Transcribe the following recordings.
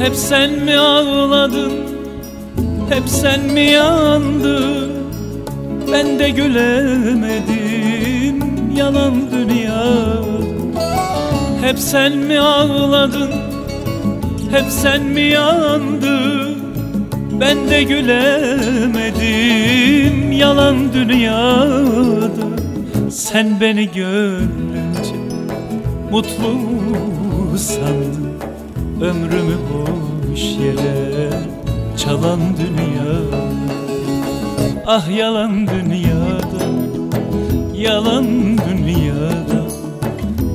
Hep sen mi ağladın? Hep sen mi yandın? Ben de gülemedim Yalan dünya. Hep sen mi ağladın? Hep sen mi yandın? Ben de gülemedim Yalan dünyada Sen beni görünce Mutlu sandın Ömrümü boş yere çalan dünya. Ah yalan dünyada Yalan dünyada.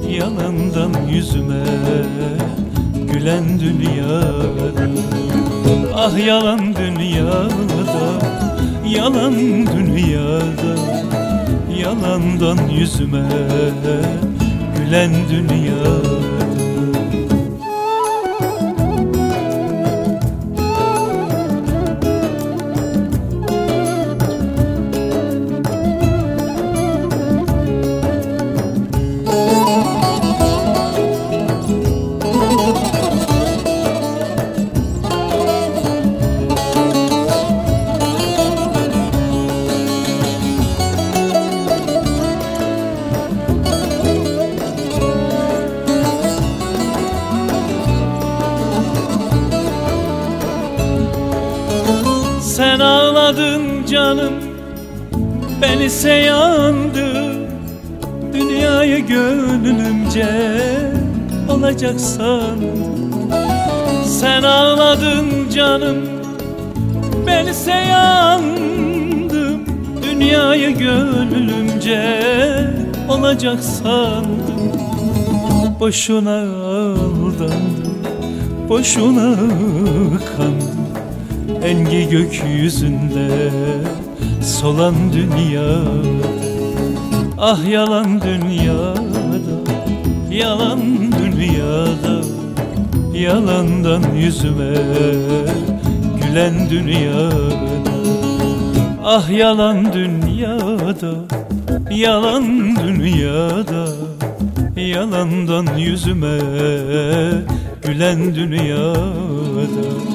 Yalandan yüzüme Gülen dünyada. Ah yalan dünyada Yalan dünyada. Yalandan yüzüme Gülen dünyada Sen ağladın canım Ben ise yandım Dünyayı gönlümce Olacak sandım Sen ağladın canım Ben ise yandım Dünyayı gönlümce Olacak sandım Boşuna aldandım Boşuna kandım Engi gökyüzünde solan dünya Ah yalan dünyada, yalan dünyada Yalandan yüzüme gülen dünyada. Ah yalan dünyada, yalan dünyada Yalandan yüzüme gülen dünyada